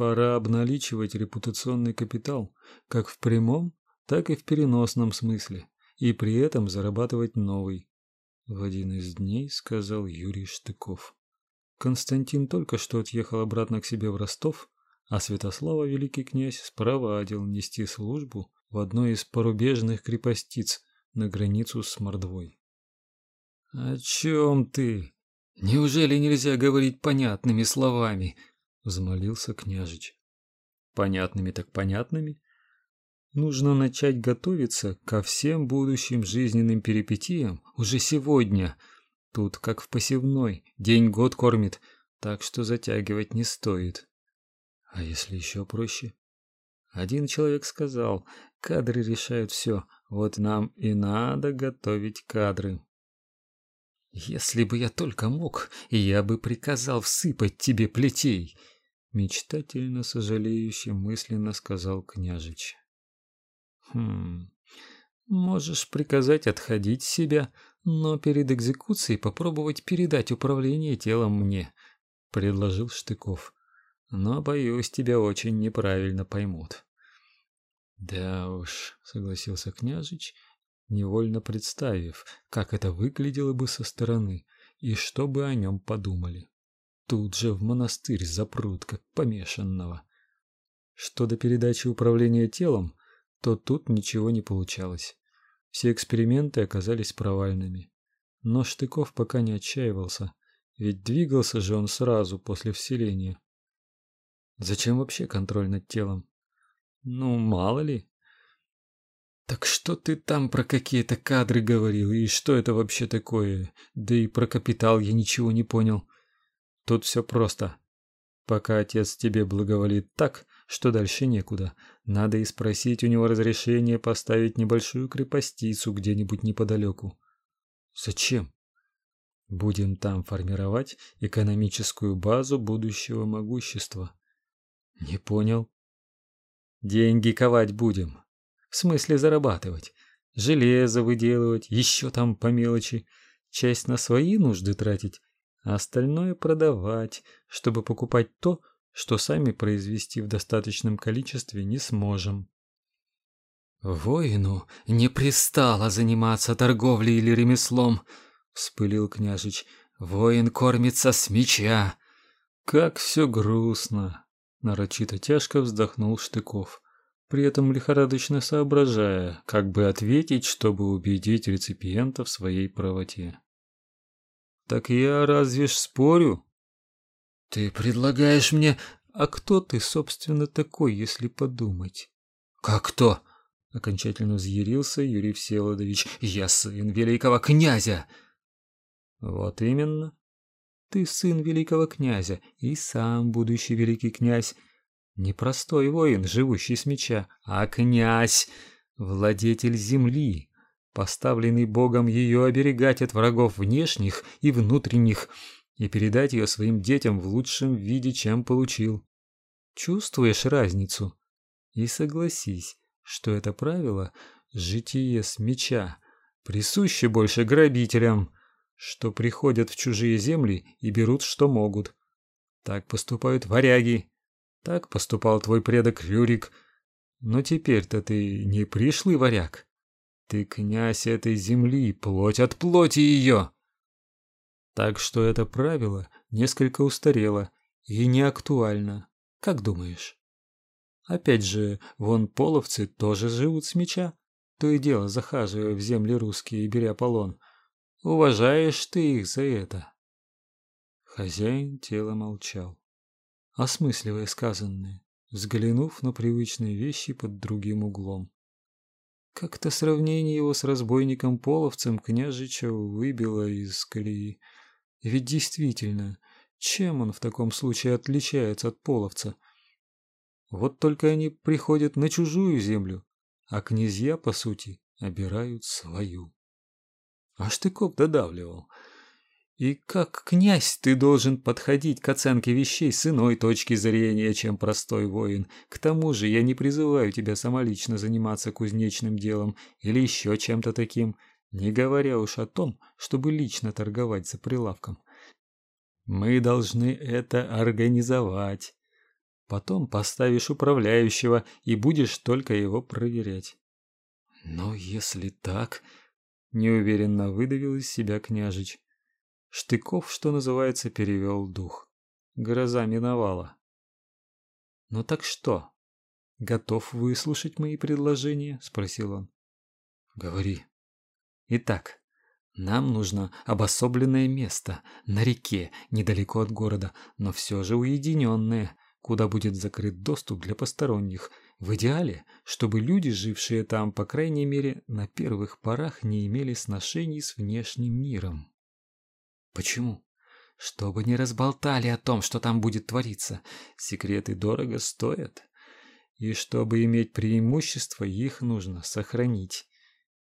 Пора обналичивать репутационный капитал, как в прямом, так и в переносном смысле, и при этом зарабатывать новый. В один из дней сказал Юрий Штыков. Константин только что отъехал обратно к себе в Ростов, а Святослава великий князь спровадил нести службу в одной из порубежных крепостиц на границу с Мордвой. О чем ты? Неужели нельзя говорить понятными словами? Взмолился княжич. Понятными так понятными. Нужно начать готовиться ко всем будущим жизненным перипетиям уже сегодня. Тут как в посевной, день-год кормит, так что затягивать не стоит. А если еще проще? Один человек сказал: "Кадры решают все, вот нам и надо готовить кадры". Если бы я только мог, я бы приказал всыпать тебе плетей, мечтательно сожалеюще мысленно сказал княжич. Хм. Можешь приказать отходить себя, но перед экзекуцией попробовать передать управление телом мне, предложил Штыков. Но боюсь, тебя очень неправильно поймут. Да уж, согласился княжич невольно представив, как это выглядело бы со стороны и что бы о нем подумали. Тут же в монастырь запрут, как помешанного. Что до передачи управления телом, то тут ничего не получалось. Все эксперименты оказались провальными. Но Штыков пока не отчаивался, ведь двигался же он сразу после вселения. Зачем вообще контроль над телом? Ну, мало ли, так что ты там про какие-то кадры говорил и что это вообще такое? Да и про капитал я ничего не понял. Тут все просто. Пока отец тебе благоволит так, что дальше некуда, надо и спросить у него разрешения поставить небольшую крепостицу где-нибудь неподалеку. Зачем? Будем там формировать экономическую базу будущего могущества. Не понял. Деньги ковать будем, в смысле зарабатывать. Железо выделывать, еще там по мелочи. Часть на свои нужды тратить, а остальное продавать, чтобы покупать то, что сами произвести в достаточном количестве не сможем. Воину не пристало заниматься торговлей или ремеслом, вспылил княжич. Воин кормится с меча. Как все грустно, нарочито тяжко вздохнул Штыков при этом лихорадочно соображая, как бы ответить, чтобы убедить реципиента в своей правоте. Так я разве ж спорю? Ты предлагаешь мне, а кто ты, собственно, такой, если подумать? Как кто? Окончательно взъярился Юрий Всеволодович. Я сын великого князя. Вот именно. Ты сын великого князя и сам будущий великий князь. Не простой воин, живущий с меча, а князь, владетель земли, поставленный Богом ее оберегать от врагов внешних и внутренних и передать ее своим детям в лучшем виде, чем получил. Чувствуешь разницу? И согласись, что это правило житие с меча присуще больше грабителям, что приходят в чужие земли и берут что могут. Так поступают варяги, так поступал твой предок Рюрик. Но теперь-то ты не пришлый варяг. Ты князь этой земли, плоть от плоти ее. Так что это правило несколько устарело и не актуально. Как думаешь? Опять же, вон половцы тоже живут с меча, то и дело захаживая в земли русские и беря полон. Уважаешь ты их за это? Хозяин тела молчал осмысливая сказанное, взглянув на привычные вещи под другим углом. Как-то сравнение его с разбойником-половцем княжича выбило из колеи. Ведь действительно, чем он в таком случае отличается от половца? Вот только они приходят на чужую землю, а князья, по сути, обирают свою. А Штыков додавливал – и как князь ты должен подходить к оценке вещей с иной точки зрения, чем простой воин. К тому же я не призываю тебя самолично заниматься кузнечным делом или еще чем-то таким, не говоря уж о том, чтобы лично торговать за прилавком. Мы должны это организовать. Потом поставишь управляющего и будешь только его проверять. Но если так, неуверенно выдавил из себя княжич. Штыков, что называется, перевел дух. Гроза миновала. Ну так что? Готов выслушать мои предложения, спросил он. Говори. Итак, нам нужно обособленное место на реке, недалеко от города, но все же уединенное, куда будет закрыт доступ для посторонних. В идеале, чтобы люди, жившие там, по крайней мере, на первых порах не имели сношений с внешним миром. Почему? Чтобы не разболтали о том, что там будет твориться. Секреты дорого стоят. И чтобы иметь преимущество, их нужно сохранить.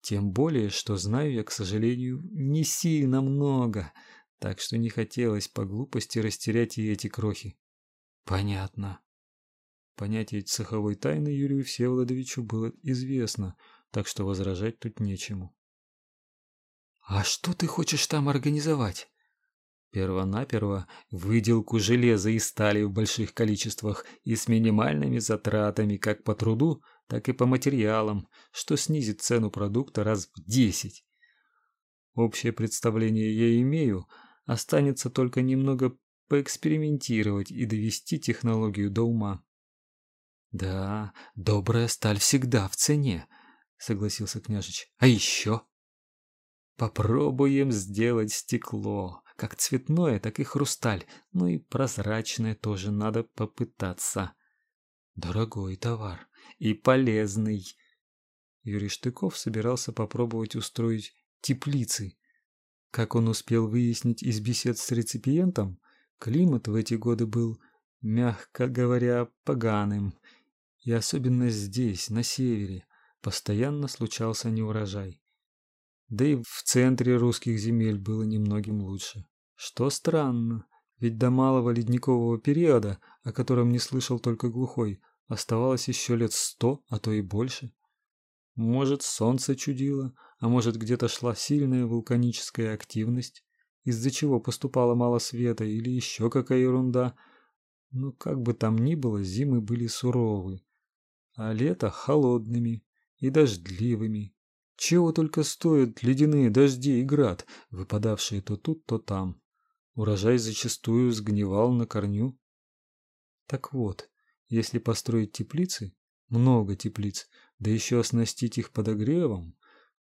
Тем более, что знаю я, к сожалению, не сильно много, так что не хотелось по глупости растерять и эти крохи. Понятно. Понятие цеховой тайны Юрию Всеволодовичу было известно, так что возражать тут нечему. А что ты хочешь там организовать? Первонаперво выделку железа и стали в больших количествах и с минимальными затратами как по труду, так и по материалам, что снизит цену продукта раз в десять. Общее представление я имею, останется только немного поэкспериментировать и довести технологию до ума. Да, добрая сталь всегда в цене, согласился княжич. А еще попробуем сделать стекло как цветное, так и хрусталь, ну и прозрачное тоже надо попытаться. Дорогой товар и полезный. Юрий Штыков собирался попробовать устроить теплицы. Как он успел выяснить из бесед с реципиентом, климат в эти годы был, мягко говоря, поганым, и особенно здесь, на севере, постоянно случался неурожай. Да и в центре русских земель было немногим лучше. Что странно, ведь до малого ледникового периода, о котором не слышал только глухой, оставалось еще лет сто, а то и больше. Может, солнце чудило, а может, где-то шла сильная вулканическая активность, из-за чего поступало мало света или еще какая ерунда. Но как бы там ни было, зимы были суровы, а лето холодными и дождливыми, чего только стоят ледяные дожди и град, выпадавшие то тут, то там. Урожай зачастую сгнивал на корню. Так вот, если построить теплицы, много теплиц, да еще оснастить их подогревом,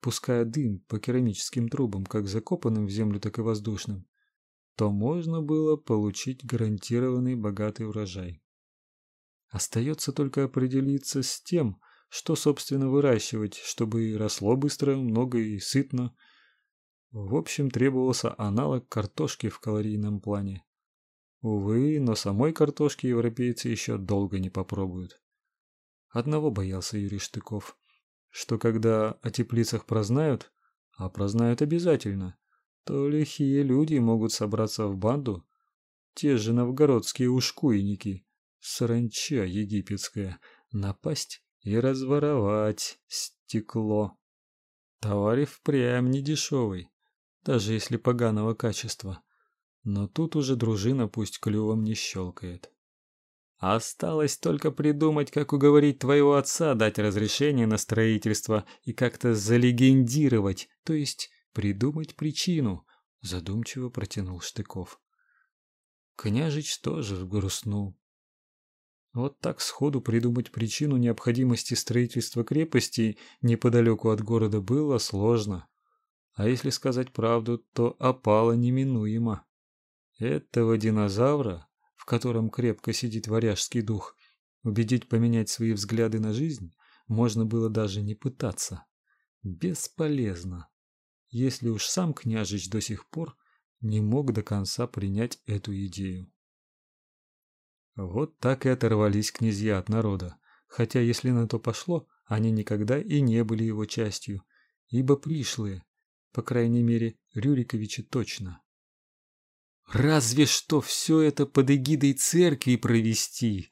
пуская дым по керамическим трубам, как закопанным в землю, так и воздушным, то можно было получить гарантированный богатый урожай. Остается только определиться с тем, что, собственно, выращивать, чтобы росло быстро, много и сытно. В общем, требовался аналог картошки в калорийном плане. Увы, но самой картошки европейцы еще долго не попробуют. Одного боялся Юрий Штыков, что когда о теплицах прознают, а прознают обязательно, то лихие люди могут собраться в банду, те же новгородские ушкуйники, саранча египетская, напасть и разворовать стекло. Товар и впрямь не дешевый, даже если поганого качества. Но тут уже дружина пусть клювом не щелкает. Осталось только придумать, как уговорить твоего отца дать разрешение на строительство и как-то залегендировать, то есть придумать причину, задумчиво протянул Штыков. Княжич тоже грустнул. Вот так сходу придумать причину необходимости строительства крепости неподалеку от города было сложно. А если сказать правду, то опало неминуемо. Этого динозавра, в котором крепко сидит варяжский дух, убедить поменять свои взгляды на жизнь можно было даже не пытаться. Бесполезно. Если уж сам княжич до сих пор не мог до конца принять эту идею. Вот так и оторвались князья от народа, хотя, если на то пошло, они никогда и не были его частью, ибо пришлые, по крайней мере, Рюриковичи точно. Разве что все это под эгидой церкви провести,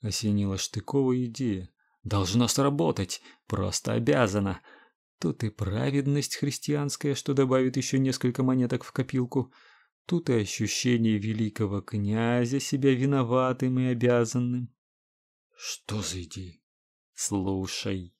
осенила Штыкова идея. Должно сработать, просто обязано. Тут и праведность христианская, что добавит еще несколько монеток в копилку. Тут и ощущение великого князя себя виноватым и обязанным. Что за идея? Слушай.